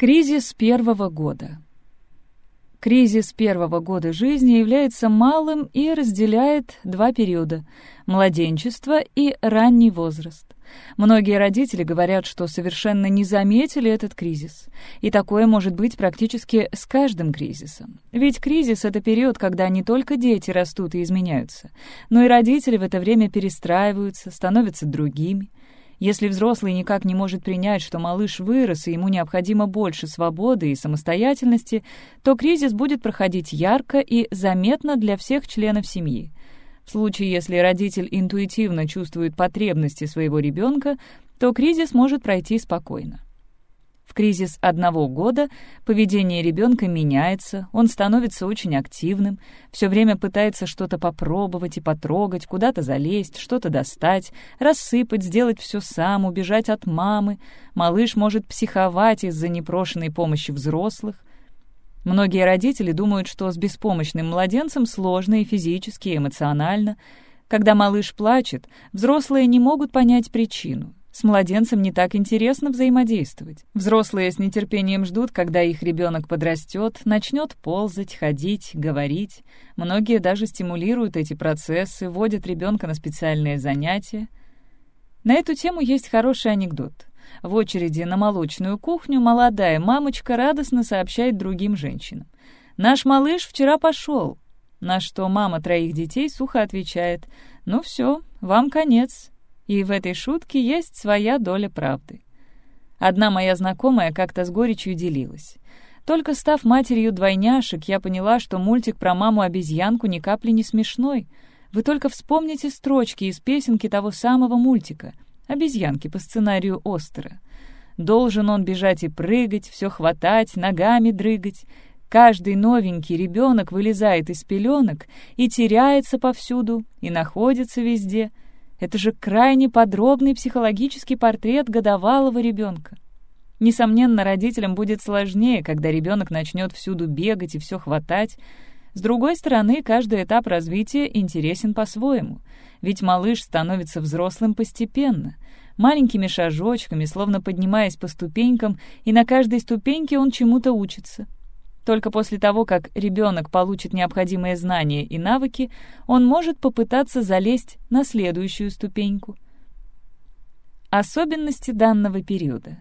Кризис первого года. Кризис первого года жизни является малым и разделяет два периода — младенчество и ранний возраст. Многие родители говорят, что совершенно не заметили этот кризис. И такое может быть практически с каждым кризисом. Ведь кризис — это период, когда не только дети растут и изменяются, но и родители в это время перестраиваются, становятся другими — если взрослый никак не может принять, что малыш вырос и ему необходимо больше свободы и самостоятельности, то кризис будет проходить ярко и заметно для всех членов семьи. В случае, если родитель интуитивно чувствует потребности своего ребенка, то кризис может пройти спокойно. В кризис одного года поведение ребенка меняется, он становится очень активным, все время пытается что-то попробовать и потрогать, куда-то залезть, что-то достать, рассыпать, сделать все сам, убежать от мамы. Малыш может психовать из-за непрошенной помощи взрослых. Многие родители думают, что с беспомощным младенцем сложно и физически, и эмоционально. Когда малыш плачет, взрослые не могут понять причину, с младенцем не так интересно взаимодействовать. Взрослые с нетерпением ждут, когда их ребенок подрастет, начнет ползать, ходить, говорить. Многие даже стимулируют эти процессы, вводят ребенка на специальные занятия. На эту тему есть хороший анекдот. В очереди на молочную кухню молодая мамочка радостно сообщает другим женщинам. «Наш малыш вчера пошел». На что мама троих детей сухо отвечает «Ну все, вам конец, и в этой шутке есть своя доля правды. Одна моя знакомая как-то с горечью делилась. Только став матерью двойняшек, я поняла, что мультик про маму-обезьянку ни капли не смешной. Вы только вспомните строчки из песенки того самого мультика «Обезьянки» по сценарию Остера. Должен он бежать и прыгать, все хватать, ногами дрыгать. Каждый новенький ребенок вылезает из пеленок и теряется повсюду, и находится везде — это же крайне подробный психологический портрет годовалого ребенка. Несомненно, родителям будет сложнее, когда ребенок начнет всюду бегать и все хватать. С другой стороны, каждый этап развития интересен по-своему, ведь малыш становится взрослым постепенно, маленькими шажочками, словно поднимаясь по ступенькам, и на каждой ступеньке он чему-то учится — только после того, как ребенок получит необходимые знания и навыки, он может попытаться залезть на следующую ступеньку. Особенности данного периода.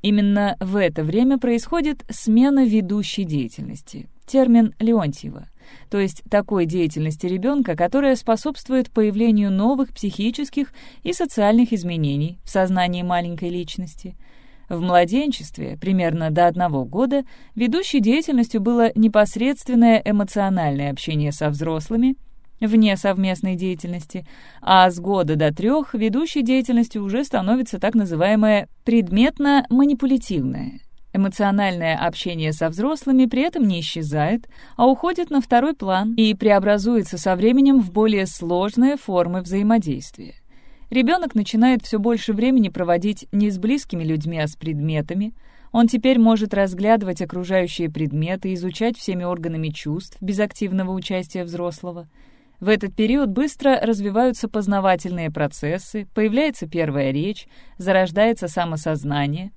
Именно в это время происходит смена ведущей деятельности, термин Леонтьева, то есть такой деятельности ребенка, которая способствует появлению новых психических и социальных изменений в сознании маленькой личности — в младенчестве, примерно до одного года, ведущей деятельностью было непосредственное эмоциональное общение со взрослыми, вне совместной деятельности, а с года до трех ведущей деятельностью уже становится так называемое предметно-манипулятивное. Эмоциональное общение со взрослыми при этом не исчезает, а уходит на второй план и преобразуется со временем в более сложные формы взаимодействия. Ребенок начинает все больше времени проводить не с близкими людьми, а с предметами. Он теперь может разглядывать окружающие предметы, изучать всеми органами чувств без активного участия взрослого. В этот период быстро развиваются познавательные процессы, появляется первая речь, зарождается самосознание.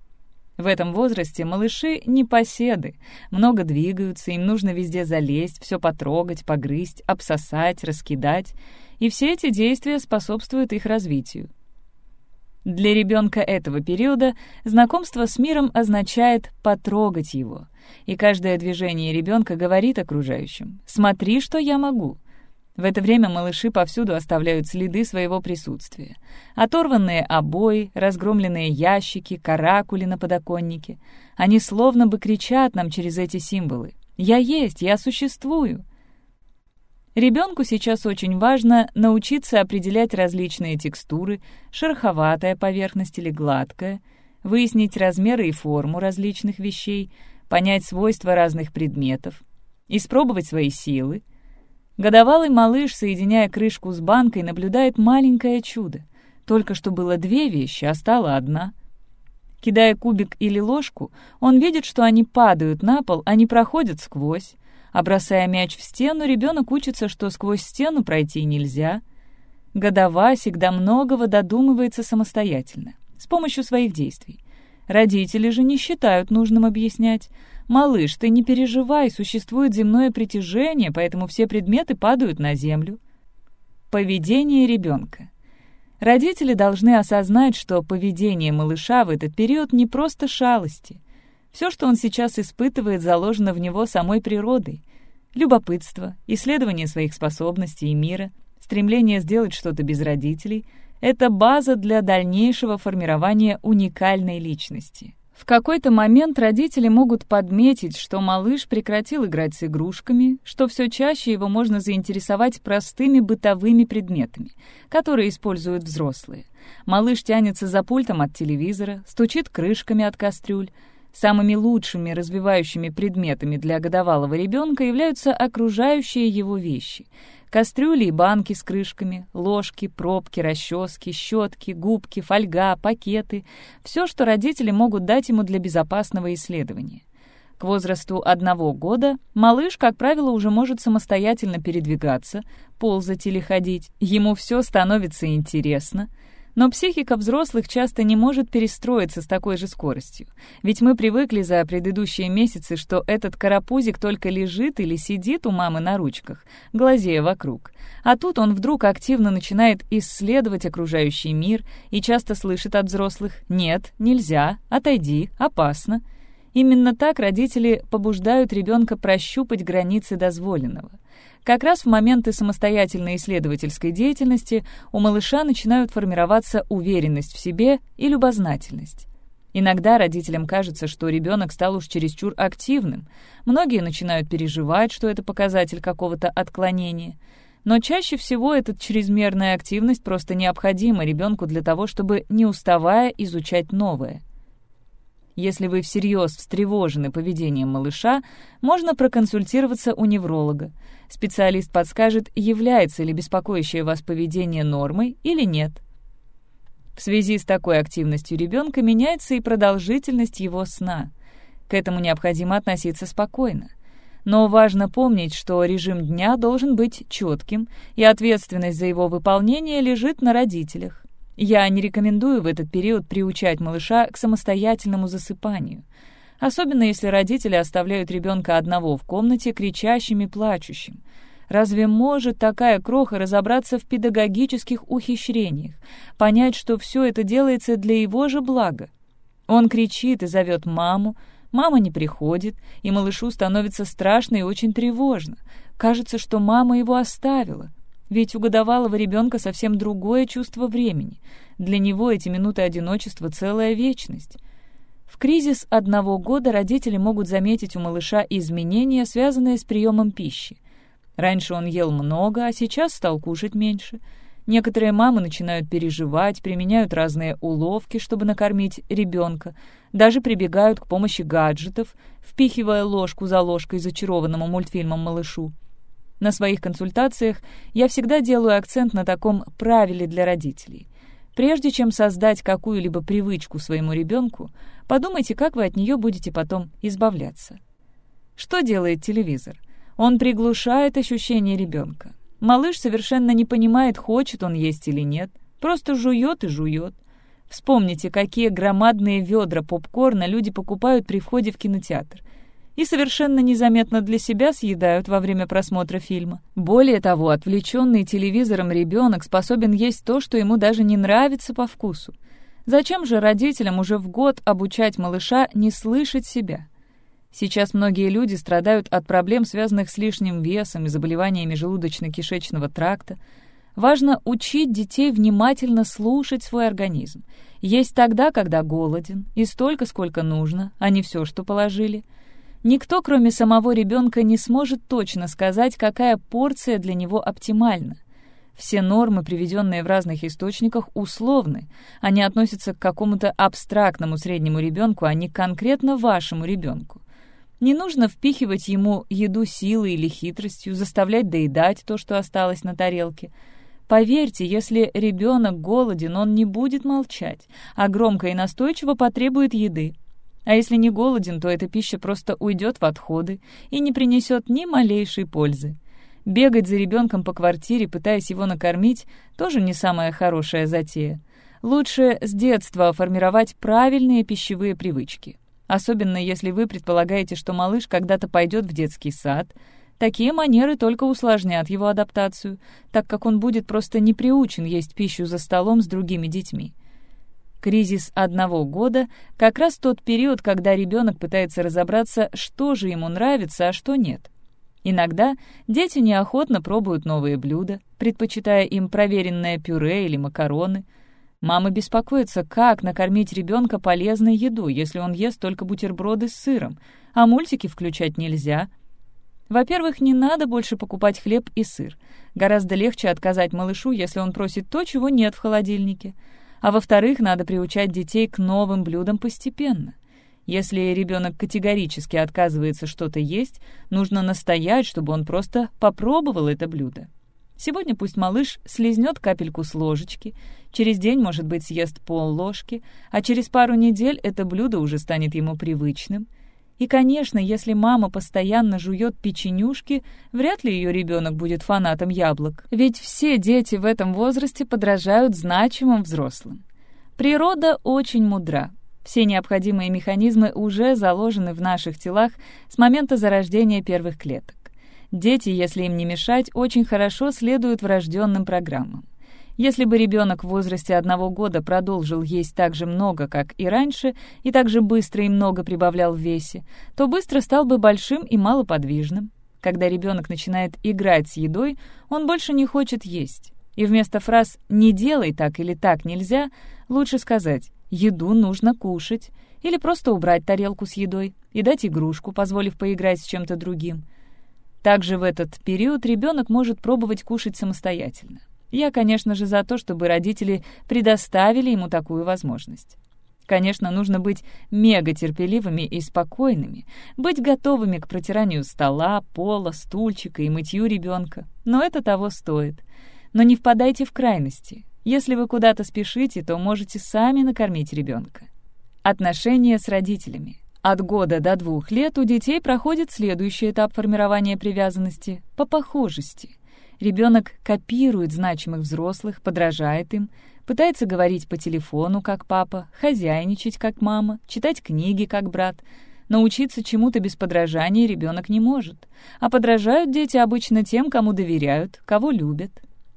В этом возрасте малыши не поседы, много двигаются, им нужно везде залезть, все потрогать, погрызть, обсосать, раскидать — и все эти действия способствуют их развитию. Для ребенка этого периода знакомство с миром означает потрогать его, и каждое движение ребенка говорит окружающим «смотри, что я могу». В это время малыши повсюду оставляют следы своего присутствия. Оторванные обои, разгромленные ящики, каракули на подоконнике. Они словно бы кричат нам через эти символы «Я есть, я существую». Ребенку сейчас очень важно научиться определять различные текстуры, шероховатая поверхность или гладкая, выяснить размеры и форму различных вещей, понять свойства разных предметов, испробовать свои силы. Годовалый малыш, соединяя крышку с банкой, наблюдает маленькое чудо. Только что было две вещи, а стала одна. Кидая кубик или ложку, он видит, что они падают на пол, а не проходят сквозь. А бросая мяч в стену, ребенок учится, что сквозь стену пройти нельзя. Годова всегда многого додумывается самостоятельно, с помощью своих действий. Родители же не считают нужным объяснять. «Малыш, ты не переживай, существует земное притяжение, поэтому все предметы падают на землю». Поведение ребенка. Родители должны осознать, что поведение малыша в этот период не просто шалости. Все, что он сейчас испытывает, заложено в него самой природой. Любопытство, исследование своих способностей и мира, стремление сделать что-то без родителей — это база для дальнейшего формирования уникальной личности. В какой-то момент родители могут подметить, что малыш прекратил играть с игрушками, что все чаще его можно заинтересовать простыми бытовыми предметами, которые используют взрослые. Малыш тянется за пультом от телевизора, стучит крышками от кастрюль. Самыми лучшими развивающими предметами для годовалого ребенка являются окружающие его вещи — Кастрюли и банки с крышками, ложки, пробки, расчески, щетки, губки, фольга, пакеты — все, что родители могут дать ему для безопасного исследования. К возрасту одного года малыш, как правило, уже может самостоятельно передвигаться, ползать или ходить. Ему все становится интересно — но психика взрослых часто не может перестроиться с такой же скоростью. Ведь мы привыкли за предыдущие месяцы, что этот карапузик только лежит или сидит у мамы на ручках, глазея вокруг. А тут он вдруг активно начинает исследовать окружающий мир и часто слышит от взрослых «нет, нельзя, отойди, опасно». Именно так родители побуждают ребенка прощупать границы дозволенного. Как раз в моменты самостоятельной исследовательской деятельности у малыша начинают формироваться уверенность в себе и любознательность. Иногда родителям кажется, что ребенок стал уж чересчур активным. Многие начинают переживать, что это показатель какого-то отклонения. Но чаще всего эта чрезмерная активность просто необходима ребенку для того, чтобы, не уставая, изучать новое — если вы всерьез встревожены поведением малыша, можно проконсультироваться у невролога. Специалист подскажет, является ли беспокоящее вас поведение нормой или нет. В связи с такой активностью ребенка меняется и продолжительность его сна. К этому необходимо относиться спокойно. Но важно помнить, что режим дня должен быть четким, и ответственность за его выполнение лежит на родителях. Я не рекомендую в этот период приучать малыша к самостоятельному засыпанию, особенно если родители оставляют ребенка одного в комнате кричащим и плачущим. Разве может такая кроха разобраться в педагогических ухищрениях, понять, что все это делается для его же блага? Он кричит и зовет маму, мама не приходит, и малышу становится страшно и очень тревожно. Кажется, что мама его оставила, ведь у годовалого ребенка совсем другое чувство времени. Для него эти минуты одиночества — целая вечность. В кризис одного года родители могут заметить у малыша изменения, связанные с приемом пищи. Раньше он ел много, а сейчас стал кушать меньше. Некоторые мамы начинают переживать, применяют разные уловки, чтобы накормить ребенка, даже прибегают к помощи гаджетов, впихивая ложку за ложкой зачарованному мультфильмом малышу. На своих консультациях я всегда делаю акцент на таком правиле для родителей. Прежде чем создать какую-либо привычку своему ребенку, подумайте, как вы от нее будете потом избавляться. Что делает телевизор? Он приглушает ощущение ребенка. Малыш совершенно не понимает, хочет он есть или нет, просто жует и жует. Вспомните, какие громадные ведра попкорна люди покупают при входе в кинотеатр — и совершенно незаметно для себя съедают во время просмотра фильма. Более того, отвлеченный телевизором ребенок способен есть то, что ему даже не нравится по вкусу. Зачем же родителям уже в год обучать малыша не слышать себя? Сейчас многие люди страдают от проблем, связанных с лишним весом и заболеваниями желудочно-кишечного тракта. Важно учить детей внимательно слушать свой организм. Есть тогда, когда голоден, и столько, сколько нужно, а не все, что положили — Никто, кроме самого ребенка, не сможет точно сказать, какая порция для него оптимальна. Все нормы, приведенные в разных источниках, условны. Они относятся к какому-то абстрактному среднему ребенку, а не конкретно вашему ребенку. Не нужно впихивать ему еду силой или хитростью, заставлять доедать то, что осталось на тарелке. Поверьте, если ребенок голоден, он не будет молчать, а громко и настойчиво потребует еды. А если не голоден, то эта пища просто уйдет в отходы и не принесет ни малейшей пользы. Бегать за ребенком по квартире, пытаясь его накормить, тоже не самая хорошая затея. Лучше с детства формировать правильные пищевые привычки. Особенно если вы предполагаете, что малыш когда-то пойдет в детский сад. Такие манеры только усложнят его адаптацию, так как он будет просто не приучен есть пищу за столом с другими детьми. Кризис одного года — как раз тот период, когда ребенок пытается разобраться, что же ему нравится, а что нет. Иногда дети неохотно пробуют новые блюда, предпочитая им проверенное пюре или макароны. Мама беспокоится, как накормить ребенка полезной еду, если он ест только бутерброды с сыром, а мультики включать нельзя. Во-первых, не надо больше покупать хлеб и сыр. Гораздо легче отказать малышу, если он просит то, чего нет в холодильнике. А во-вторых, надо приучать детей к новым блюдам постепенно. Если ребенок категорически отказывается что-то есть, нужно настоять, чтобы он просто попробовал это блюдо. Сегодня пусть малыш слезнет капельку с ложечки, через день, может быть, съест пол ложки, а через пару недель это блюдо уже станет ему привычным. И, конечно, если мама постоянно жует печенюшки, вряд ли ее ребенок будет фанатом яблок. Ведь все дети в этом возрасте подражают значимым взрослым. Природа очень мудра. Все необходимые механизмы уже заложены в наших телах с момента зарождения первых клеток. Дети, если им не мешать, очень хорошо следуют врожденным программам. Если бы ребенок в возрасте одного года продолжил есть так же много, как и раньше, и так же быстро и много прибавлял в весе, то быстро стал бы большим и малоподвижным. Когда ребенок начинает играть с едой, он больше не хочет есть. И вместо фраз «не делай так» или «так нельзя» лучше сказать еду нужно кушать, или просто убрать тарелку с едой и дать игрушку, позволив поиграть с чем-то другим. Также в этот период ребенок может пробовать кушать самостоятельно. Я, конечно же, за то, чтобы родители предоставили ему такую возможность. Конечно, нужно быть мега терпеливыми и спокойными, быть готовыми к протиранию стола, пола, стульчика и мытью ребенка, но это того стоит. Но не впадайте в крайности. Если вы куда-то спешите, то можете сами накормить ребенка. Отношения с родителями. От года до двух лет у детей проходит следующий этап формирования привязанности — по похожести. Ребенок копирует значимых взрослых, подражает им, пытается говорить по телефону, как папа, хозяйничать, как мама, читать книги, как брат. Научиться чему-то без подражания ребенок не может. А подражают дети обычно тем, кому доверяют, кого любят.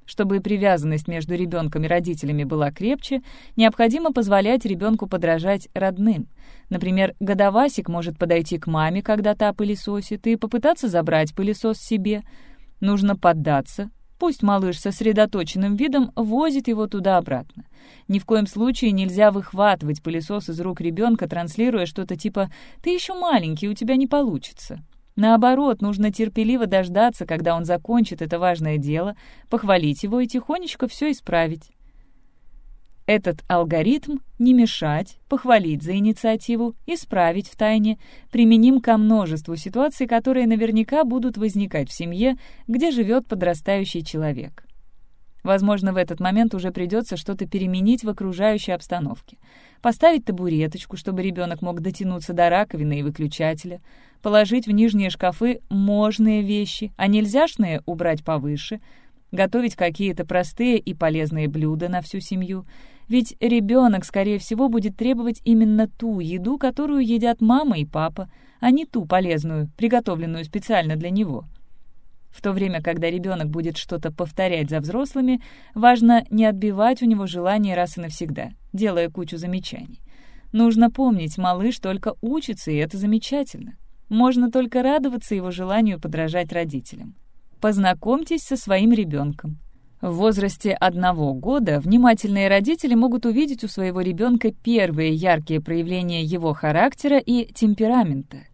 Чтобы привязанность между ребенком и родителями была крепче, необходимо позволять ребенку подражать родным. Например, годовасик может подойти к маме, когда та пылесосит, и попытаться забрать пылесос себе. Нужно поддаться. Пусть малыш сосредоточенным видом возит его туда-обратно. Ни в коем случае нельзя выхватывать пылесос из рук ребенка, транслируя что-то типа «ты еще маленький, у тебя не получится». Наоборот, нужно терпеливо дождаться, когда он закончит это важное дело, похвалить его и тихонечко все исправить. Этот алгоритм «не мешать», «похвалить за инициативу», «исправить в тайне» применим ко множеству ситуаций, которые наверняка будут возникать в семье, где живет подрастающий человек. Возможно, в этот момент уже придется что-то переменить в окружающей обстановке. Поставить табуреточку, чтобы ребенок мог дотянуться до раковины и выключателя, положить в нижние шкафы можные вещи, а нельзяшные убрать повыше, готовить какие-то простые и полезные блюда на всю семью. Ведь ребенок, скорее всего, будет требовать именно ту еду, которую едят мама и папа, а не ту полезную, приготовленную специально для него. В то время, когда ребенок будет что-то повторять за взрослыми, важно не отбивать у него желание раз и навсегда, делая кучу замечаний. Нужно помнить, малыш только учится, и это замечательно. Можно только радоваться его желанию подражать родителям. Познакомьтесь со своим ребенком. В возрасте одного года внимательные родители могут увидеть у своего ребенка первые яркие проявления его характера и темперамента —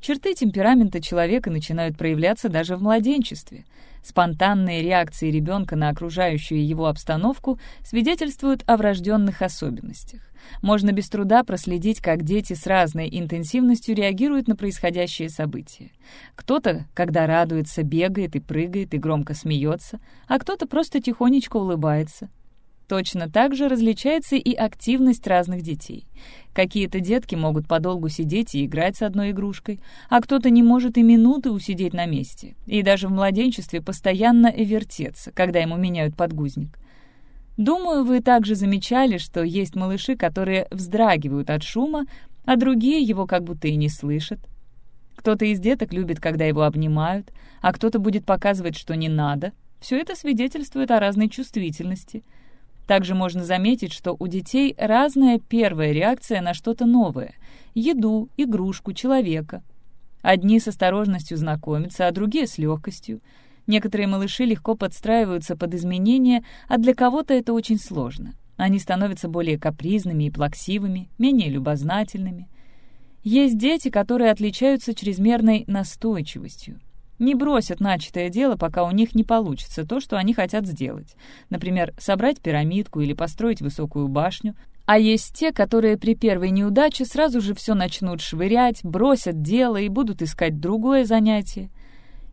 Черты темперамента человека начинают проявляться даже в младенчестве. Спонтанные реакции ребенка на окружающую его обстановку свидетельствуют о врожденных особенностях. Можно без труда проследить, как дети с разной интенсивностью реагируют на происходящие события. Кто-то, когда радуется, бегает и прыгает и громко смеется, а кто-то просто тихонечко улыбается. Точно так же различается и активность разных детей. Какие-то детки могут подолгу сидеть и играть с одной игрушкой, а кто-то не может и минуты усидеть на месте, и даже в младенчестве постоянно вертеться, когда ему меняют подгузник. Думаю, вы также замечали, что есть малыши, которые вздрагивают от шума, а другие его как будто и не слышат. Кто-то из деток любит, когда его обнимают, а кто-то будет показывать, что не надо. Все это свидетельствует о разной чувствительности. Также можно заметить, что у детей разная первая реакция на что-то новое — еду, игрушку, человека. Одни с осторожностью знакомятся, а другие — с легкостью. Некоторые малыши легко подстраиваются под изменения, а для кого-то это очень сложно. Они становятся более капризными и плаксивыми, менее любознательными. Есть дети, которые отличаются чрезмерной настойчивостью. Не бросят начатое дело, пока у них не получится то, что они хотят сделать. Например, собрать пирамидку или построить высокую башню. А есть те, которые при первой неудаче сразу же все начнут швырять, бросят дело и будут искать другое занятие.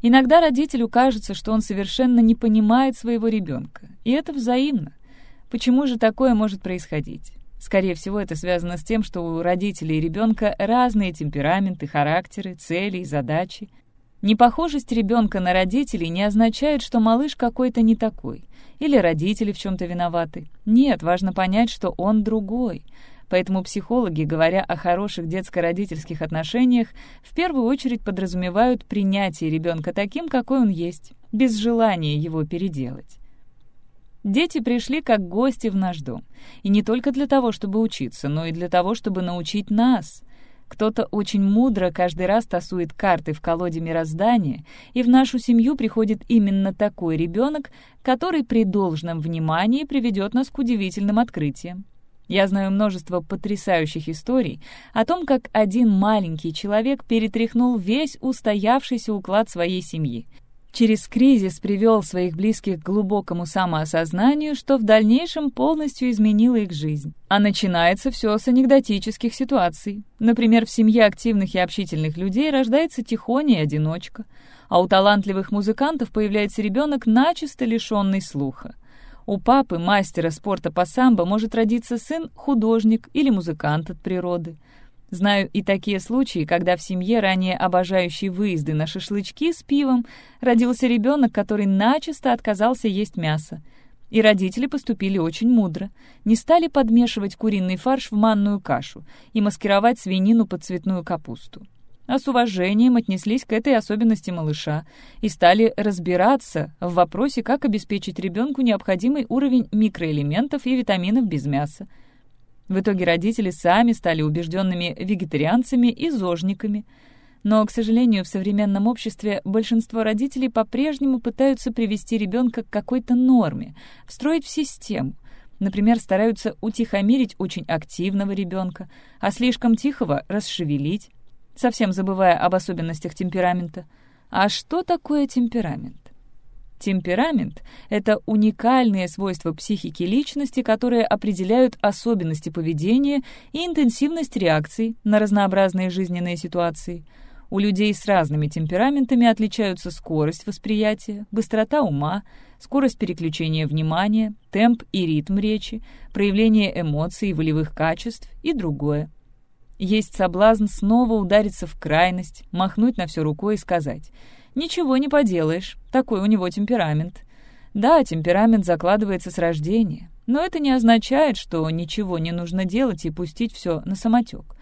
Иногда родителю кажется, что он совершенно не понимает своего ребенка, и это взаимно. Почему же такое может происходить? Скорее всего, это связано с тем, что у родителей и ребенка разные темпераменты, характеры, цели и задачи. Непохожесть ребенка на родителей не означает, что малыш какой-то не такой, или родители в чем-то виноваты. Нет, важно понять, что он другой — Поэтому психологи, говоря о хороших детско-родительских отношениях, в первую очередь подразумевают принятие ребенка таким, какой он есть, без желания его переделать. Дети пришли как гости в наш дом. И не только для того, чтобы учиться, но и для того, чтобы научить нас. Кто-то очень мудро каждый раз тасует карты в колоде мироздания, и в нашу семью приходит именно такой ребенок, который при должном внимании приведет нас к удивительным открытиям. Я знаю множество потрясающих историй о том, как один маленький человек перетряхнул весь устоявшийся уклад своей семьи. Через кризис привел своих близких к глубокому самоосознанию, что в дальнейшем полностью изменило их жизнь. А начинается все с анекдотических ситуаций. Например, в семье активных и общительных людей рождается тихоня и одиночка, а у талантливых музыкантов появляется ребенок, начисто лишенный слуха. У папы, мастера спорта по самбо, может родиться сын художник или музыкант от природы. Знаю и такие случаи, когда в семье, ранее обожающей выезды на шашлычки с пивом, родился ребенок, который начисто отказался есть мясо. И родители поступили очень мудро. Не стали подмешивать куриный фарш в манную кашу и маскировать свинину под цветную капусту а с уважением отнеслись к этой особенности малыша и стали разбираться в вопросе, как обеспечить ребенку необходимый уровень микроэлементов и витаминов без мяса. В итоге родители сами стали убежденными вегетарианцами и зожниками. Но, к сожалению, в современном обществе большинство родителей по-прежнему пытаются привести ребенка к какой-то норме, встроить в систему. Например, стараются утихомирить очень активного ребенка, а слишком тихого расшевелить совсем забывая об особенностях темперамента. А что такое темперамент? Темперамент — это уникальные свойства психики личности, которые определяют особенности поведения и интенсивность реакций на разнообразные жизненные ситуации. У людей с разными темпераментами отличаются скорость восприятия, быстрота ума, скорость переключения внимания, темп и ритм речи, проявление эмоций волевых качеств и другое. Есть соблазн снова удариться в крайность, махнуть на все рукой и сказать «Ничего не поделаешь, такой у него темперамент». Да, темперамент закладывается с рождения, но это не означает, что ничего не нужно делать и пустить все на самотек.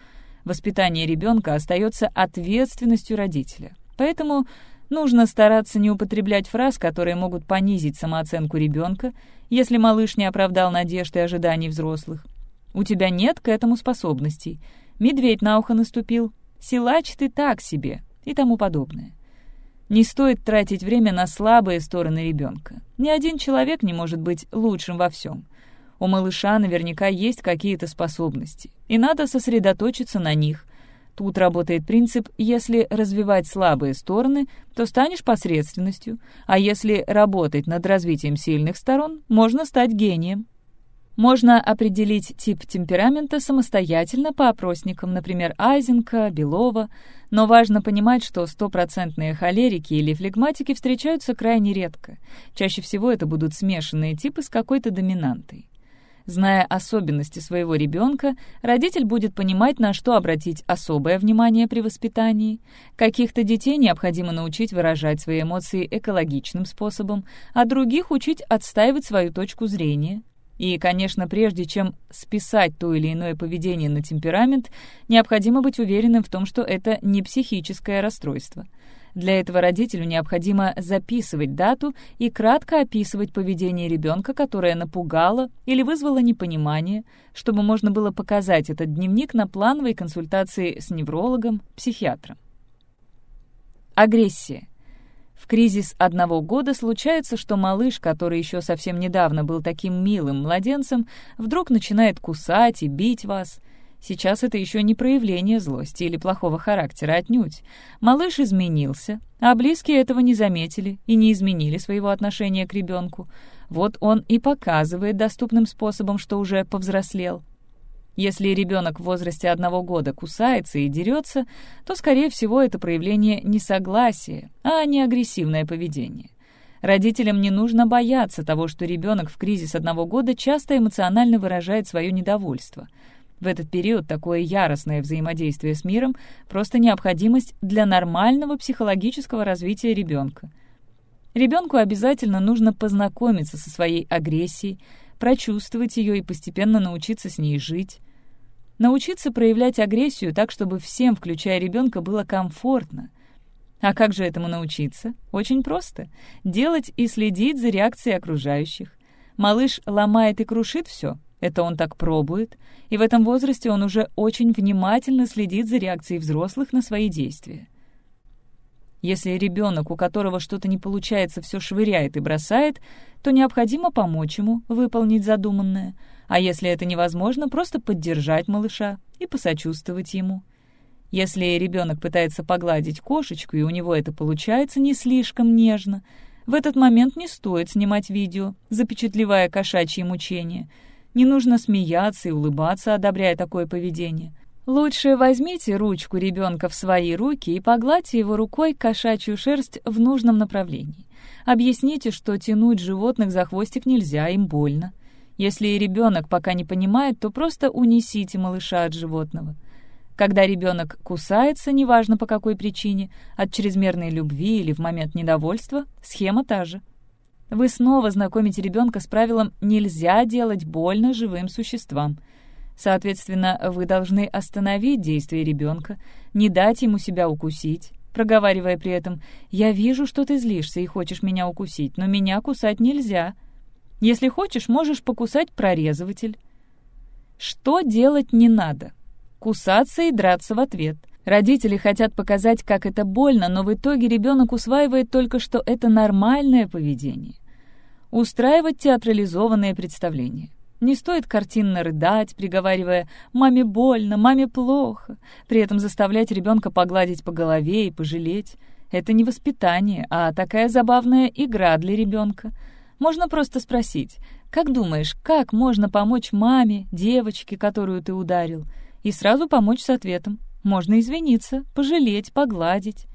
Воспитание ребенка остается ответственностью родителя. Поэтому нужно стараться не употреблять фраз, которые могут понизить самооценку ребенка, если малыш не оправдал надежд и ожиданий взрослых. У тебя нет к этому способностей — медведь на ухо наступил, силач ты так себе и тому подобное. Не стоит тратить время на слабые стороны ребенка. Ни один человек не может быть лучшим во всем. У малыша наверняка есть какие-то способности, и надо сосредоточиться на них. Тут работает принцип «если развивать слабые стороны, то станешь посредственностью, а если работать над развитием сильных сторон, можно стать гением». Можно определить тип темперамента самостоятельно по опросникам, например, Айзенка, Белова, но важно понимать, что стопроцентные холерики или флегматики встречаются крайне редко. Чаще всего это будут смешанные типы с какой-то доминантой. Зная особенности своего ребенка, родитель будет понимать, на что обратить особое внимание при воспитании. Каких-то детей необходимо научить выражать свои эмоции экологичным способом, а других учить отстаивать свою точку зрения, И, конечно, прежде чем списать то или иное поведение на темперамент, необходимо быть уверенным в том, что это не психическое расстройство. Для этого родителю необходимо записывать дату и кратко описывать поведение ребенка, которое напугало или вызвало непонимание, чтобы можно было показать этот дневник на плановой консультации с неврологом, психиатром. Агрессия. В кризис одного года случается, что малыш, который еще совсем недавно был таким милым младенцем, вдруг начинает кусать и бить вас. Сейчас это еще не проявление злости или плохого характера отнюдь. Малыш изменился, а близкие этого не заметили и не изменили своего отношения к ребенку. Вот он и показывает доступным способом, что уже повзрослел. Если ребенок в возрасте одного года кусается и дерется, то, скорее всего, это проявление несогласия, а не агрессивное поведение. Родителям не нужно бояться того, что ребенок в кризис одного года часто эмоционально выражает свое недовольство. В этот период такое яростное взаимодействие с миром — просто необходимость для нормального психологического развития ребенка. Ребенку обязательно нужно познакомиться со своей агрессией, прочувствовать ее и постепенно научиться с ней жить. Научиться проявлять агрессию так, чтобы всем, включая ребенка, было комфортно. А как же этому научиться? Очень просто. Делать и следить за реакцией окружающих. Малыш ломает и крушит все. Это он так пробует. И в этом возрасте он уже очень внимательно следит за реакцией взрослых на свои действия. Если ребенок, у которого что-то не получается, все швыряет и бросает, то необходимо помочь ему выполнить задуманное — а если это невозможно, просто поддержать малыша и посочувствовать ему. Если ребенок пытается погладить кошечку, и у него это получается не слишком нежно, в этот момент не стоит снимать видео, запечатлевая кошачьи мучения. Не нужно смеяться и улыбаться, одобряя такое поведение. Лучше возьмите ручку ребенка в свои руки и погладьте его рукой кошачью шерсть в нужном направлении. Объясните, что тянуть животных за хвостик нельзя, им больно. Если ребенок пока не понимает, то просто унесите малыша от животного. Когда ребенок кусается, неважно по какой причине, от чрезмерной любви или в момент недовольства, схема та же. Вы снова знакомите ребенка с правилом «нельзя делать больно живым существам». Соответственно, вы должны остановить действие ребенка, не дать ему себя укусить, проговаривая при этом «я вижу, что ты злишься и хочешь меня укусить, но меня кусать нельзя», если хочешь, можешь покусать прорезыватель. Что делать не надо? Кусаться и драться в ответ. Родители хотят показать, как это больно, но в итоге ребенок усваивает только, что это нормальное поведение. Устраивать театрализованные представления. Не стоит картинно рыдать, приговаривая «маме больно», «маме плохо», при этом заставлять ребенка погладить по голове и пожалеть. Это не воспитание, а такая забавная игра для ребенка — можно просто спросить, как думаешь, как можно помочь маме, девочке, которую ты ударил? И сразу помочь с ответом. Можно извиниться, пожалеть, погладить.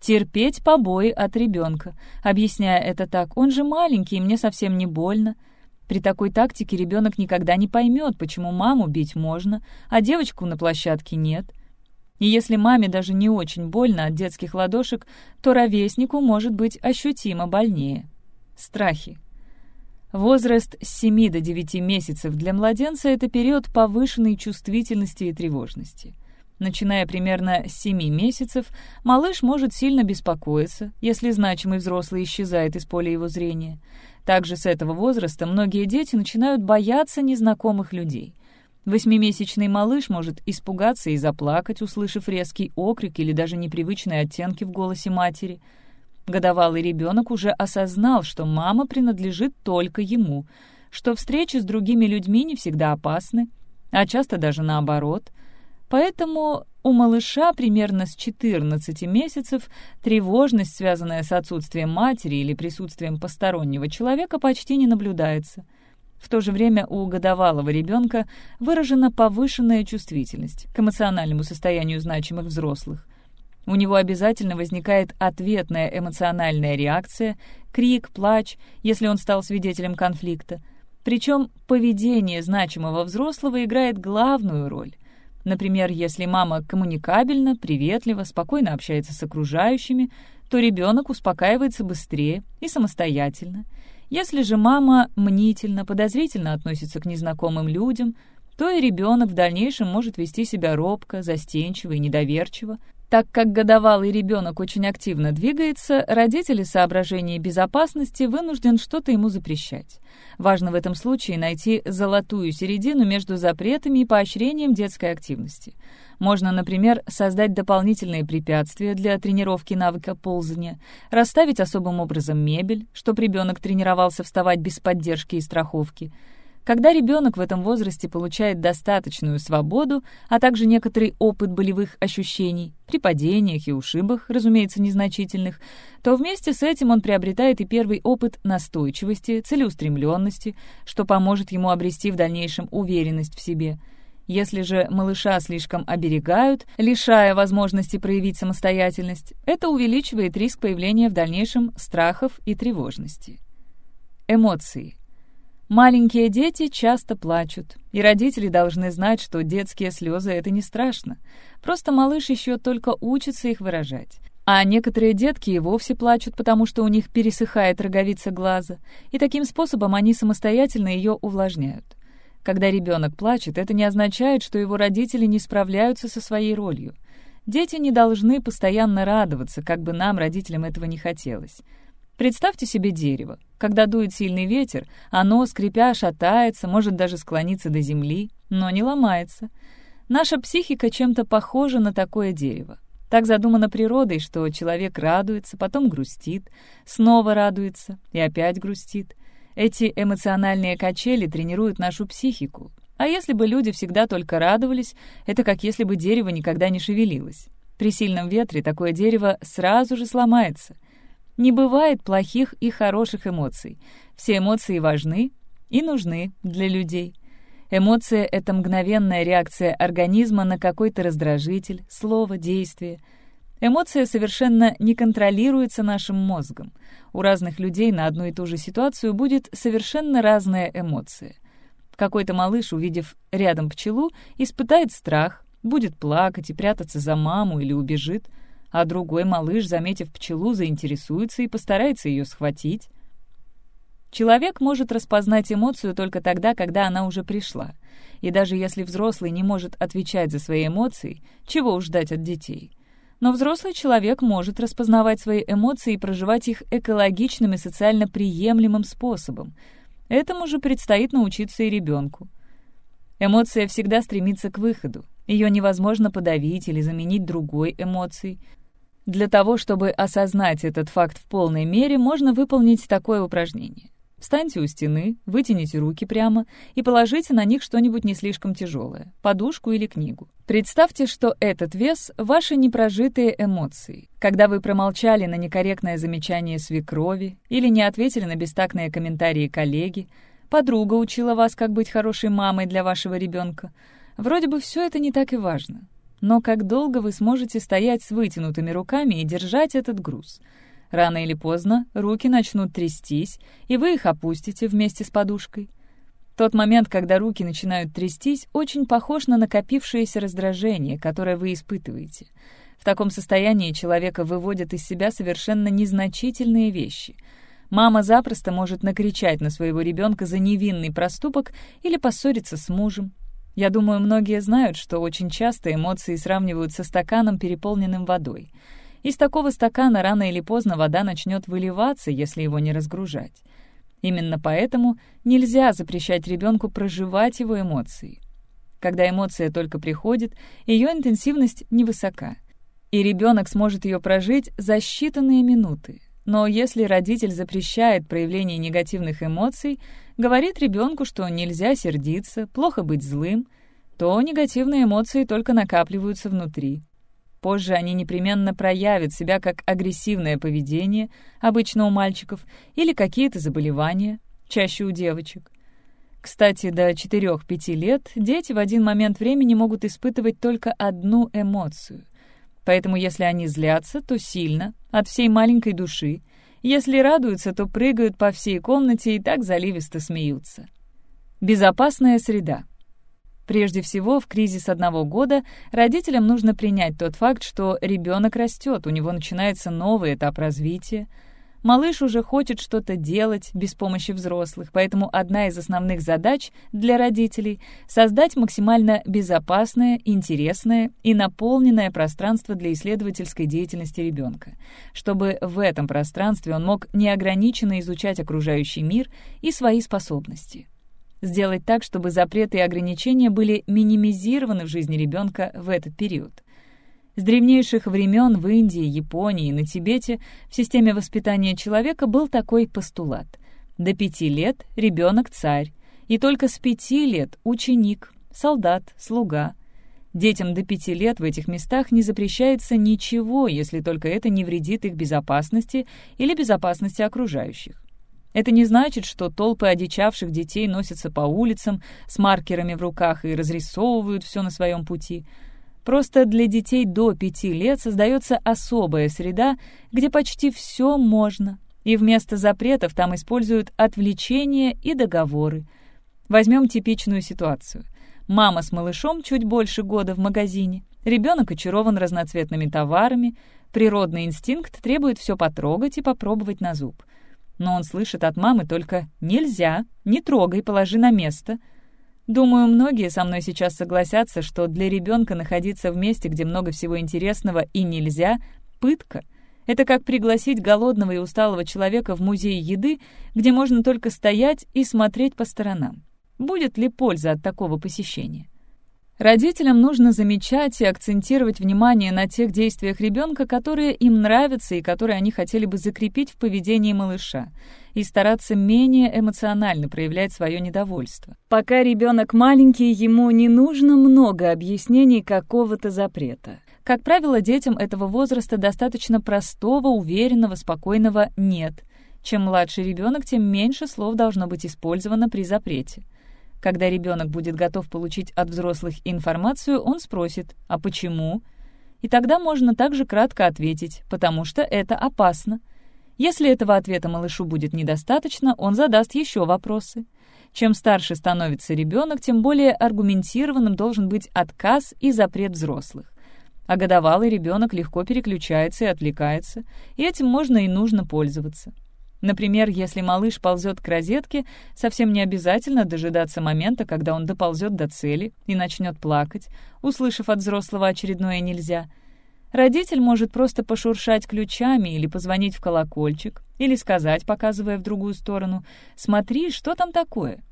Терпеть побои от ребенка, объясняя это так, он же маленький, мне совсем не больно. При такой тактике ребенок никогда не поймет, почему маму бить можно, а девочку на площадке нет. И если маме даже не очень больно от детских ладошек, то ровеснику может быть ощутимо больнее. Страхи. Возраст с 7 до 9 месяцев для младенца — это период повышенной чувствительности и тревожности. Начиная примерно с 7 месяцев, малыш может сильно беспокоиться, если значимый взрослый исчезает из поля его зрения. Также с этого возраста многие дети начинают бояться незнакомых людей. Восьмимесячный малыш может испугаться и заплакать, услышав резкий окрик или даже непривычные оттенки в голосе матери — Годовалый ребенок уже осознал, что мама принадлежит только ему, что встречи с другими людьми не всегда опасны, а часто даже наоборот. Поэтому у малыша примерно с 14 месяцев тревожность, связанная с отсутствием матери или присутствием постороннего человека, почти не наблюдается. В то же время у годовалого ребенка выражена повышенная чувствительность к эмоциональному состоянию значимых взрослых. У него обязательно возникает ответная эмоциональная реакция, крик, плач, если он стал свидетелем конфликта. Причем поведение значимого взрослого играет главную роль. Например, если мама коммуникабельна, приветлива, спокойно общается с окружающими, то ребенок успокаивается быстрее и самостоятельно. Если же мама мнительно, подозрительно относится к незнакомым людям, то и ребенок в дальнейшем может вести себя робко, застенчиво и недоверчиво. Так как годовалый ребенок очень активно двигается, родители соображения безопасности вынужден что-то ему запрещать. Важно в этом случае найти золотую середину между запретами и поощрением детской активности. Можно, например, создать дополнительные препятствия для тренировки навыка ползания, расставить особым образом мебель, чтобы ребенок тренировался вставать без поддержки и страховки – когда ребенок в этом возрасте получает достаточную свободу, а также некоторый опыт болевых ощущений, при падениях и ушибах, разумеется, незначительных, то вместе с этим он приобретает и первый опыт настойчивости, целеустремленности, что поможет ему обрести в дальнейшем уверенность в себе. Если же малыша слишком оберегают, лишая возможности проявить самостоятельность, это увеличивает риск появления в дальнейшем страхов и тревожности. Эмоции – Маленькие дети часто плачут, и родители должны знать, что детские слезы — это не страшно. Просто малыш еще только учится их выражать. А некоторые детки и вовсе плачут, потому что у них пересыхает роговица глаза, и таким способом они самостоятельно ее увлажняют. Когда ребенок плачет, это не означает, что его родители не справляются со своей ролью. Дети не должны постоянно радоваться, как бы нам, родителям, этого не хотелось. Представьте себе дерево. Когда дует сильный ветер, оно, скрипя, шатается, может даже склониться до земли, но не ломается. Наша психика чем-то похожа на такое дерево. Так задумано природой, что человек радуется, потом грустит, снова радуется и опять грустит. Эти эмоциональные качели тренируют нашу психику. А если бы люди всегда только радовались, это как если бы дерево никогда не шевелилось. При сильном ветре такое дерево сразу же сломается. Не бывает плохих и хороших эмоций. Все эмоции важны и нужны для людей. Эмоция — это мгновенная реакция организма на какой-то раздражитель, слово, действие. Эмоция совершенно не контролируется нашим мозгом. У разных людей на одну и ту же ситуацию будет совершенно разная эмоция. Какой-то малыш, увидев рядом пчелу, испытает страх, будет плакать и прятаться за маму или убежит — а другой малыш, заметив пчелу, заинтересуется и постарается ее схватить. Человек может распознать эмоцию только тогда, когда она уже пришла. И даже если взрослый не может отвечать за свои эмоции, чего уж ждать от детей. Но взрослый человек может распознавать свои эмоции и проживать их экологичным и социально приемлемым способом. Этому же предстоит научиться и ребенку. Эмоция всегда стремится к выходу. Ее невозможно подавить или заменить другой эмоцией. Для того, чтобы осознать этот факт в полной мере, можно выполнить такое упражнение. Встаньте у стены, вытяните руки прямо и положите на них что-нибудь не слишком тяжелое, подушку или книгу. Представьте, что этот вес — ваши непрожитые эмоции. Когда вы промолчали на некорректное замечание свекрови или не ответили на бестактные комментарии коллеги, подруга учила вас, как быть хорошей мамой для вашего ребенка. Вроде бы все это не так и важно. Но как долго вы сможете стоять с вытянутыми руками и держать этот груз? Рано или поздно руки начнут трястись, и вы их опустите вместе с подушкой. Тот момент, когда руки начинают трястись, очень похож на накопившееся раздражение, которое вы испытываете. В таком состоянии человека выводят из себя совершенно незначительные вещи. Мама запросто может накричать на своего ребенка за невинный проступок или поссориться с мужем, я думаю, многие знают, что очень часто эмоции сравнивают со стаканом, переполненным водой. Из такого стакана рано или поздно вода начнет выливаться, если его не разгружать. Именно поэтому нельзя запрещать ребенку проживать его эмоции. Когда эмоция только приходит, ее интенсивность невысока, и ребенок сможет ее прожить за считанные минуты. Но если родитель запрещает проявление негативных эмоций, говорит ребенку, что нельзя сердиться, плохо быть злым, то негативные эмоции только накапливаются внутри. Позже они непременно проявят себя как агрессивное поведение, обычно у мальчиков, или какие-то заболевания, чаще у девочек. Кстати, до 4-5 лет дети в один момент времени могут испытывать только одну эмоцию. Поэтому если они злятся, то сильно, от всей маленькой души, если радуются, то прыгают по всей комнате и так заливисто смеются. Безопасная среда. Прежде всего, в кризис одного года родителям нужно принять тот факт, что ребенок растет, у него начинается новый этап развития. Малыш уже хочет что-то делать без помощи взрослых, поэтому одна из основных задач для родителей — создать максимально безопасное, интересное и наполненное пространство для исследовательской деятельности ребенка, чтобы в этом пространстве он мог неограниченно изучать окружающий мир и свои способности. Сделать так, чтобы запреты и ограничения были минимизированы в жизни ребенка в этот период. С древнейших времен в Индии, Японии и на Тибете в системе воспитания человека был такой постулат. До пяти лет ребенок царь, и только с пяти лет ученик, солдат, слуга. Детям до пяти лет в этих местах не запрещается ничего, если только это не вредит их безопасности или безопасности окружающих. Это не значит, что толпы одичавших детей носятся по улицам с маркерами в руках и разрисовывают все на своем пути — Просто для детей до пяти лет создается особая среда, где почти все можно, и вместо запретов там используют отвлечения и договоры. Возьмем типичную ситуацию. Мама с малышом чуть больше года в магазине, ребенок очарован разноцветными товарами, природный инстинкт требует все потрогать и попробовать на зуб. Но он слышит от мамы только «нельзя», «не трогай, положи на место», Думаю, многие со мной сейчас согласятся, что для ребенка находиться в месте, где много всего интересного и нельзя, пытка. Это как пригласить голодного и усталого человека в музей еды, где можно только стоять и смотреть по сторонам. Будет ли польза от такого посещения? Родителям нужно замечать и акцентировать внимание на тех действиях ребенка, которые им нравятся и которые они хотели бы закрепить в поведении малыша, и стараться менее эмоционально проявлять свое недовольство. Пока ребенок маленький, ему не нужно много объяснений какого-то запрета. Как правило, детям этого возраста достаточно простого, уверенного, спокойного «нет». Чем младше ребенок, тем меньше слов должно быть использовано при запрете. Когда ребенок будет готов получить от взрослых информацию, он спросит «А почему?». И тогда можно также кратко ответить «потому что это опасно». Если этого ответа малышу будет недостаточно, он задаст еще вопросы. Чем старше становится ребенок, тем более аргументированным должен быть отказ и запрет взрослых. А годовалый ребенок легко переключается и отвлекается, и этим можно и нужно пользоваться. Например, если малыш ползет к розетке, совсем не обязательно дожидаться момента, когда он доползет до цели и начнет плакать, услышав от взрослого очередное «нельзя». Родитель может просто пошуршать ключами или позвонить в колокольчик, или сказать, показывая в другую сторону, «Смотри, что там такое?»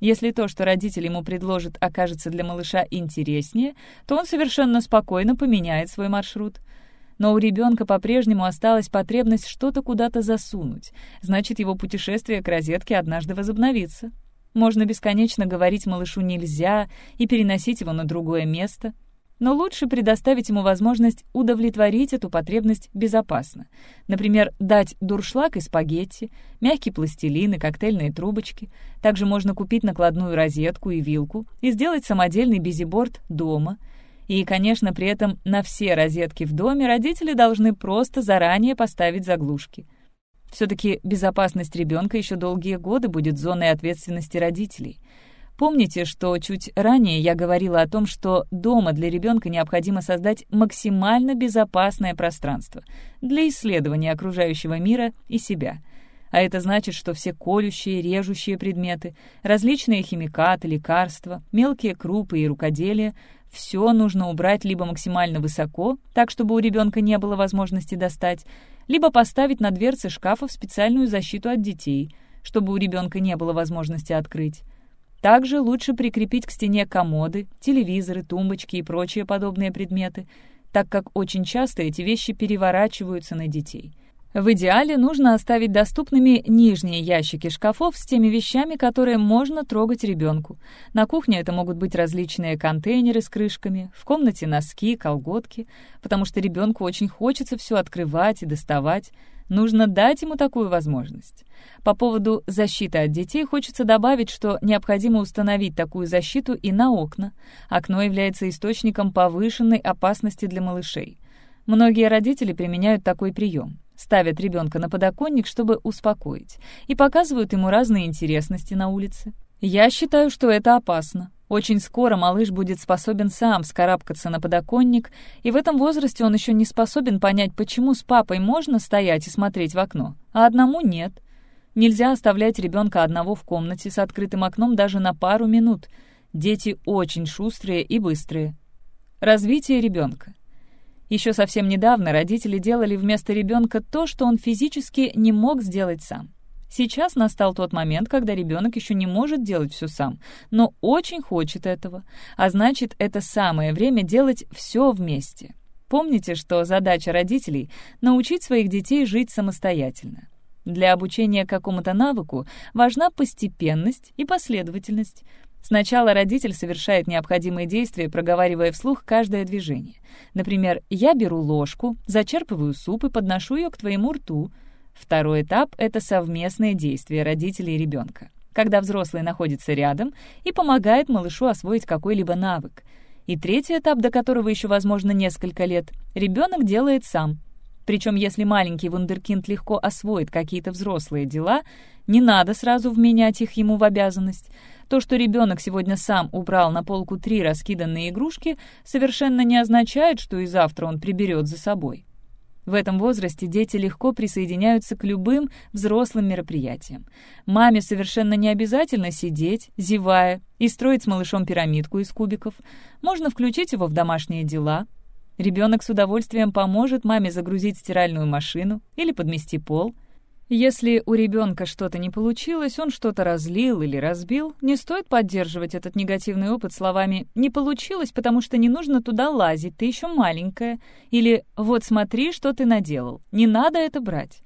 Если то, что родитель ему предложит, окажется для малыша интереснее, то он совершенно спокойно поменяет свой маршрут — но у ребенка по-прежнему осталась потребность что-то куда-то засунуть, значит, его путешествие к розетке однажды возобновится. Можно бесконечно говорить малышу «нельзя» и переносить его на другое место, но лучше предоставить ему возможность удовлетворить эту потребность безопасно. Например, дать дуршлаг и спагетти, мягкий пластилин и коктейльные трубочки. Также можно купить накладную розетку и вилку и сделать самодельный бизиборд дома — и, конечно, при этом на все розетки в доме родители должны просто заранее поставить заглушки. Все-таки безопасность ребенка еще долгие годы будет зоной ответственности родителей. Помните, что чуть ранее я говорила о том, что дома для ребенка необходимо создать максимально безопасное пространство для исследования окружающего мира и себя — а это значит, что все колющие, режущие предметы, различные химикаты, лекарства, мелкие крупы и рукоделие все нужно убрать либо максимально высоко, так, чтобы у ребенка не было возможности достать, либо поставить на дверцы шкафов специальную защиту от детей, чтобы у ребенка не было возможности открыть. Также лучше прикрепить к стене комоды, телевизоры, тумбочки и прочие подобные предметы, так как очень часто эти вещи переворачиваются на детей. В идеале нужно оставить доступными нижние ящики шкафов с теми вещами, которые можно трогать ребенку. На кухне это могут быть различные контейнеры с крышками, в комнате носки, колготки, потому что ребенку очень хочется все открывать и доставать. Нужно дать ему такую возможность. По поводу защиты от детей хочется добавить, что необходимо установить такую защиту и на окна. Окно является источником повышенной опасности для малышей. Многие родители применяют такой прием ставят ребенка на подоконник, чтобы успокоить, и показывают ему разные интересности на улице. Я считаю, что это опасно. Очень скоро малыш будет способен сам вскарабкаться на подоконник, и в этом возрасте он еще не способен понять, почему с папой можно стоять и смотреть в окно, а одному нет. Нельзя оставлять ребенка одного в комнате с открытым окном даже на пару минут. Дети очень шустрые и быстрые. Развитие ребенка. Еще совсем недавно родители делали вместо ребенка то, что он физически не мог сделать сам. Сейчас настал тот момент, когда ребенок еще не может делать все сам, но очень хочет этого. А значит, это самое время делать все вместе. Помните, что задача родителей — научить своих детей жить самостоятельно. Для обучения какому-то навыку важна постепенность и последовательность. Сначала родитель совершает необходимые действия, проговаривая вслух каждое движение. Например, «я беру ложку, зачерпываю суп и подношу ее к твоему рту», Второй этап — это совместное действие родителей и ребенка, когда взрослый находится рядом и помогает малышу освоить какой-либо навык. И третий этап, до которого еще возможно несколько лет, ребенок делает сам. Причем, если маленький вундеркинд легко освоит какие-то взрослые дела, не надо сразу вменять их ему в обязанность. То, что ребенок сегодня сам убрал на полку три раскиданные игрушки, совершенно не означает, что и завтра он приберет за собой. В этом возрасте дети легко присоединяются к любым взрослым мероприятиям. Маме совершенно не обязательно сидеть, зевая, и строить с малышом пирамидку из кубиков. Можно включить его в домашние дела. Ребенок с удовольствием поможет маме загрузить стиральную машину или подмести пол — если у ребенка что-то не получилось, он что-то разлил или разбил, не стоит поддерживать этот негативный опыт словами «не получилось, потому что не нужно туда лазить, ты еще маленькая» или «вот смотри, что ты наделал, не надо это брать».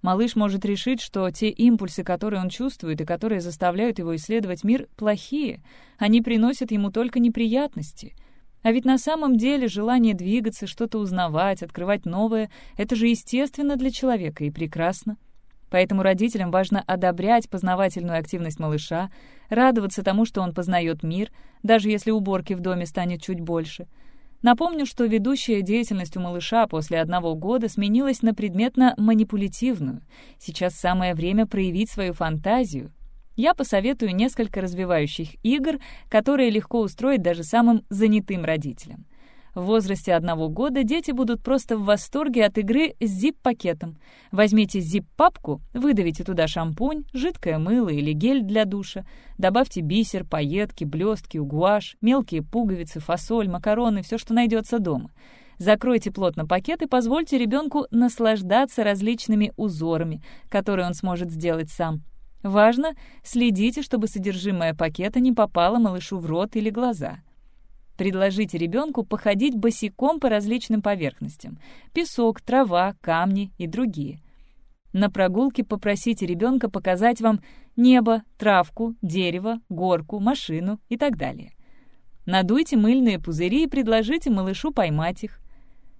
Малыш может решить, что те импульсы, которые он чувствует и которые заставляют его исследовать мир, плохие, они приносят ему только неприятности. А ведь на самом деле желание двигаться, что-то узнавать, открывать новое — это же естественно для человека и прекрасно. Поэтому родителям важно одобрять познавательную активность малыша, радоваться тому, что он познает мир, даже если уборки в доме станет чуть больше. Напомню, что ведущая деятельность у малыша после одного года сменилась на предметно-манипулятивную. Сейчас самое время проявить свою фантазию. Я посоветую несколько развивающих игр, которые легко устроить даже самым занятым родителям. В возрасте одного года дети будут просто в восторге от игры с зип-пакетом. Возьмите зип-папку, выдавите туда шампунь, жидкое мыло или гель для душа, добавьте бисер, пайетки, блестки, гуашь, мелкие пуговицы, фасоль, макароны, все, что найдется дома. Закройте плотно пакет и позвольте ребенку наслаждаться различными узорами, которые он сможет сделать сам. Важно, следите, чтобы содержимое пакета не попало малышу в рот или глаза. Предложите ребенку походить босиком по различным поверхностям — песок, трава, камни и другие. На прогулке попросите ребенка показать вам небо, травку, дерево, горку, машину и так далее. Надуйте мыльные пузыри и предложите малышу поймать их.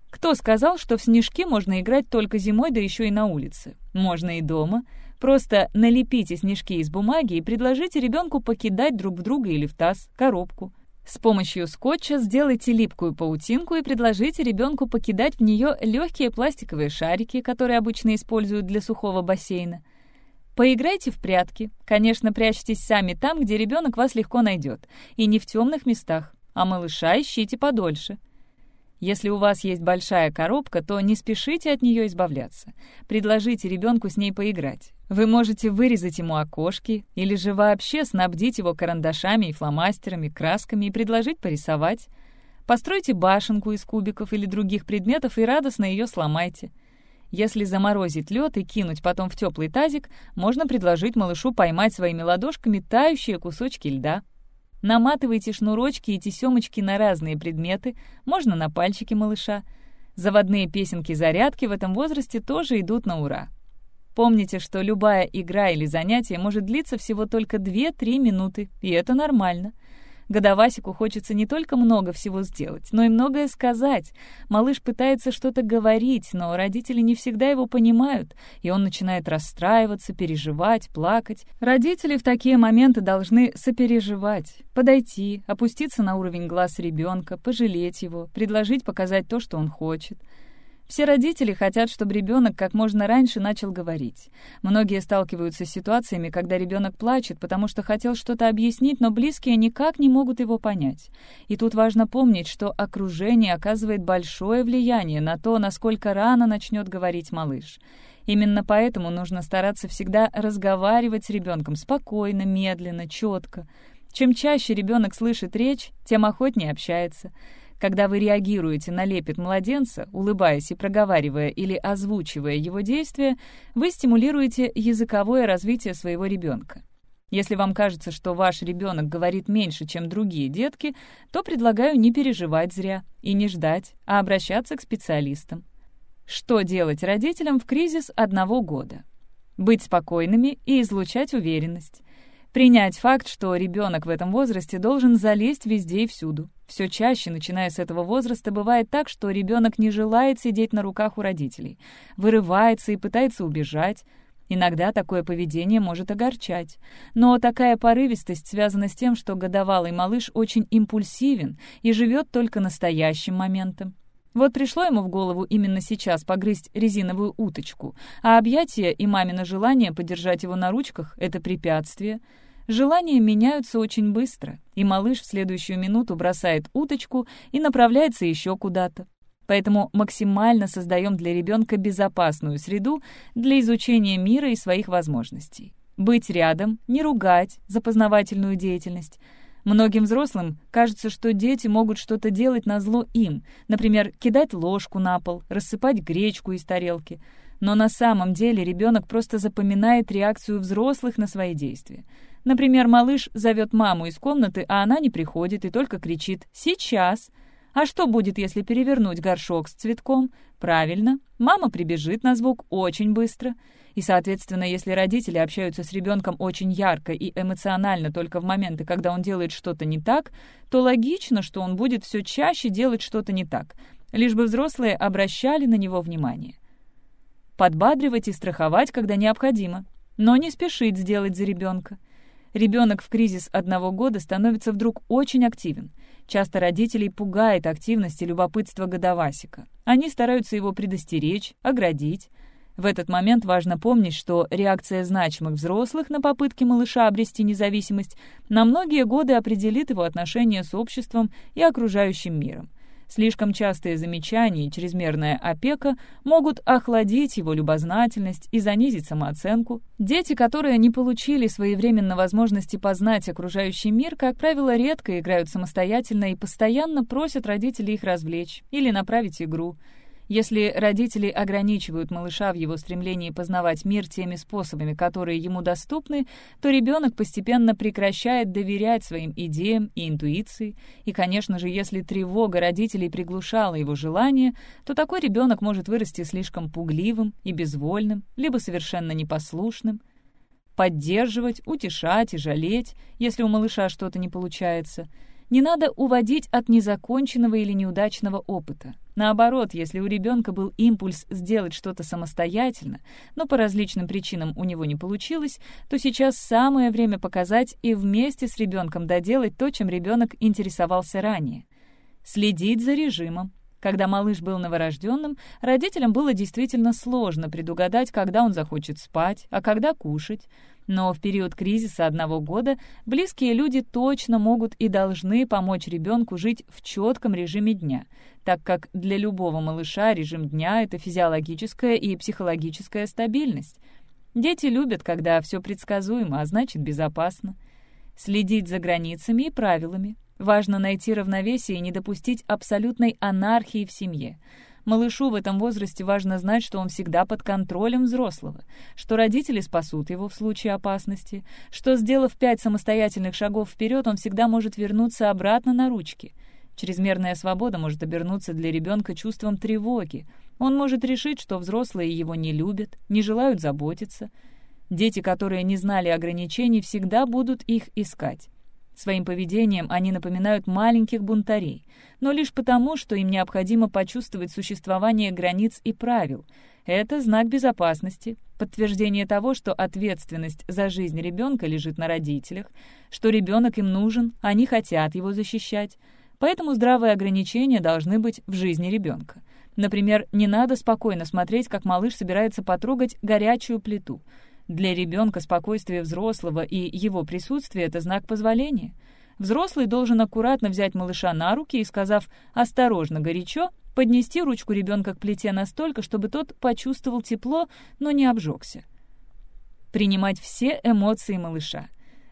Кто сказал, что в снежки можно играть только зимой, да еще и на улице? Можно и дома. Просто налепите снежки из бумаги и предложите ребенку покидать друг в друга или в таз, коробку. С помощью скотча сделайте липкую паутинку и предложите ребенку покидать в нее легкие пластиковые шарики, которые обычно используют для сухого бассейна. Поиграйте в прятки. Конечно, прячьтесь сами там, где ребенок вас легко найдет, и не в темных местах, а малыша ищите подольше. Если у вас есть большая коробка, то не спешите от нее избавляться. Предложите ребенку с ней поиграть. Вы можете вырезать ему окошки или же вообще снабдить его карандашами и фломастерами, красками и предложить порисовать. Постройте башенку из кубиков или других предметов и радостно ее сломайте. Если заморозить лед и кинуть потом в теплый тазик, можно предложить малышу поймать своими ладошками тающие кусочки льда. Наматывайте шнурочки и тесемочки на разные предметы, можно на пальчики малыша. Заводные песенки-зарядки в этом возрасте тоже идут на ура. Помните, что любая игра или занятие может длиться всего только 2-3 минуты, и это нормально — Годовасику хочется не только много всего сделать, но и многое сказать. Малыш пытается что-то говорить, но родители не всегда его понимают, и он начинает расстраиваться, переживать, плакать. Родители в такие моменты должны сопереживать, подойти, опуститься на уровень глаз ребенка, пожалеть его, предложить показать то, что он хочет. Все родители хотят, чтобы ребенок как можно раньше начал говорить. Многие сталкиваются с ситуациями, когда ребенок плачет, потому что хотел что-то объяснить, но близкие никак не могут его понять. И тут важно помнить, что окружение оказывает большое влияние на то, насколько рано начнет говорить малыш. Именно поэтому нужно стараться всегда разговаривать с ребенком спокойно, медленно, четко. Чем чаще ребенок слышит речь, тем охотнее общается. Когда вы реагируете на лепет младенца, улыбаясь и проговаривая или озвучивая его действия, вы стимулируете языковое развитие своего ребенка. Если вам кажется, что ваш ребенок говорит меньше, чем другие детки, то предлагаю не переживать зря и не ждать, а обращаться к специалистам. Что делать родителям в кризис одного года? Быть спокойными и излучать уверенность. Принять факт, что ребенок в этом возрасте должен залезть везде и всюду. Все чаще, начиная с этого возраста, бывает так, что ребенок не желает сидеть на руках у родителей, вырывается и пытается убежать. Иногда такое поведение может огорчать. Но такая порывистость связана с тем, что годовалый малыш очень импульсивен и живет только настоящим моментом. Вот пришло ему в голову именно сейчас погрызть резиновую уточку, а объятие и мамино желание подержать его на ручках — это препятствие. Желания меняются очень быстро, и малыш в следующую минуту бросает уточку и направляется еще куда-то. Поэтому максимально создаем для ребенка безопасную среду для изучения мира и своих возможностей. Быть рядом, не ругать за познавательную деятельность — Многим взрослым кажется, что дети могут что-то делать на зло им, например, кидать ложку на пол, рассыпать гречку из тарелки. Но на самом деле ребенок просто запоминает реакцию взрослых на свои действия. Например, малыш зовет маму из комнаты, а она не приходит и только кричит «Сейчас!». А что будет, если перевернуть горшок с цветком? Правильно, мама прибежит на звук очень быстро — и, соответственно, если родители общаются с ребенком очень ярко и эмоционально только в моменты, когда он делает что-то не так, то логично, что он будет все чаще делать что-то не так, лишь бы взрослые обращали на него внимание. Подбадривать и страховать, когда необходимо, но не спешить сделать за ребенка. Ребенок в кризис одного года становится вдруг очень активен. Часто родителей пугает активность и любопытство годовасика. Они стараются его предостеречь, оградить, в этот момент важно помнить, что реакция значимых взрослых на попытки малыша обрести независимость на многие годы определит его отношения с обществом и окружающим миром. Слишком частые замечания и чрезмерная опека могут охладить его любознательность и занизить самооценку. Дети, которые не получили своевременно возможности познать окружающий мир, как правило, редко играют самостоятельно и постоянно просят родителей их развлечь или направить игру. Если родители ограничивают малыша в его стремлении познавать мир теми способами, которые ему доступны, то ребенок постепенно прекращает доверять своим идеям и интуиции. И, конечно же, если тревога родителей приглушала его желание, то такой ребенок может вырасти слишком пугливым и безвольным, либо совершенно непослушным. Поддерживать, утешать и жалеть, если у малыша что-то не получается — не надо уводить от незаконченного или неудачного опыта. Наоборот, если у ребенка был импульс сделать что-то самостоятельно, но по различным причинам у него не получилось, то сейчас самое время показать и вместе с ребенком доделать то, чем ребенок интересовался ранее. Следить за режимом. Когда малыш был новорожденным, родителям было действительно сложно предугадать, когда он захочет спать, а когда кушать. Но в период кризиса одного года близкие люди точно могут и должны помочь ребенку жить в четком режиме дня, так как для любого малыша режим дня — это физиологическая и психологическая стабильность. Дети любят, когда все предсказуемо, а значит безопасно. Следить за границами и правилами. Важно найти равновесие и не допустить абсолютной анархии в семье — Малышу в этом возрасте важно знать, что он всегда под контролем взрослого, что родители спасут его в случае опасности, что, сделав пять самостоятельных шагов вперед, он всегда может вернуться обратно на ручки. Чрезмерная свобода может обернуться для ребенка чувством тревоги. Он может решить, что взрослые его не любят, не желают заботиться. Дети, которые не знали ограничений, всегда будут их искать. Своим поведением они напоминают маленьких бунтарей, но лишь потому, что им необходимо почувствовать существование границ и правил. Это знак безопасности, подтверждение того, что ответственность за жизнь ребенка лежит на родителях, что ребенок им нужен, они хотят его защищать. Поэтому здравые ограничения должны быть в жизни ребенка. Например, не надо спокойно смотреть, как малыш собирается потрогать горячую плиту. Для ребенка спокойствие взрослого и его присутствие — это знак позволения. Взрослый должен аккуратно взять малыша на руки и, сказав «осторожно, горячо», поднести ручку ребенка к плите настолько, чтобы тот почувствовал тепло, но не обжегся. Принимать все эмоции малыша.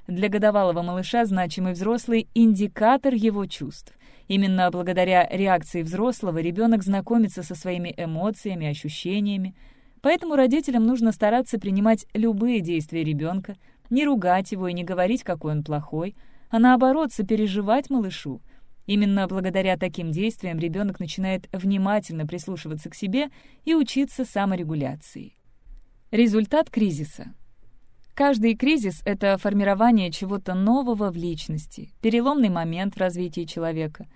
Для годовалого малыша значимый взрослый — индикатор его чувств. Именно благодаря реакции взрослого ребенок знакомится со своими эмоциями, ощущениями. Поэтому родителям нужно стараться принимать любые действия ребенка, не ругать его и не говорить, какой он плохой, а наоборот, сопереживать малышу. Именно благодаря таким действиям ребенок начинает внимательно прислушиваться к себе и учиться саморегуляции. Результат кризиса. Каждый кризис — это формирование чего-то нового в личности, переломный момент в развитии человека.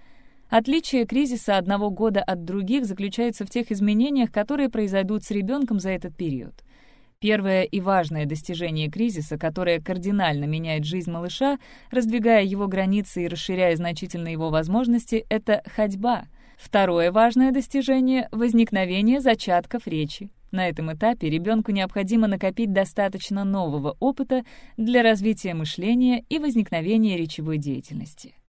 Отличие кризиса одного года от других заключается в тех изменениях, которые произойдут с ребенком за этот период. Первое и важное достижение кризиса, которое кардинально меняет жизнь малыша, раздвигая его границы и расширяя значительно его возможности, это ходьба. Второе важное достижение — возникновение зачатков речи. На этом этапе ребенку необходимо накопить достаточно нового опыта для развития мышления и возникновения речевой деятельности.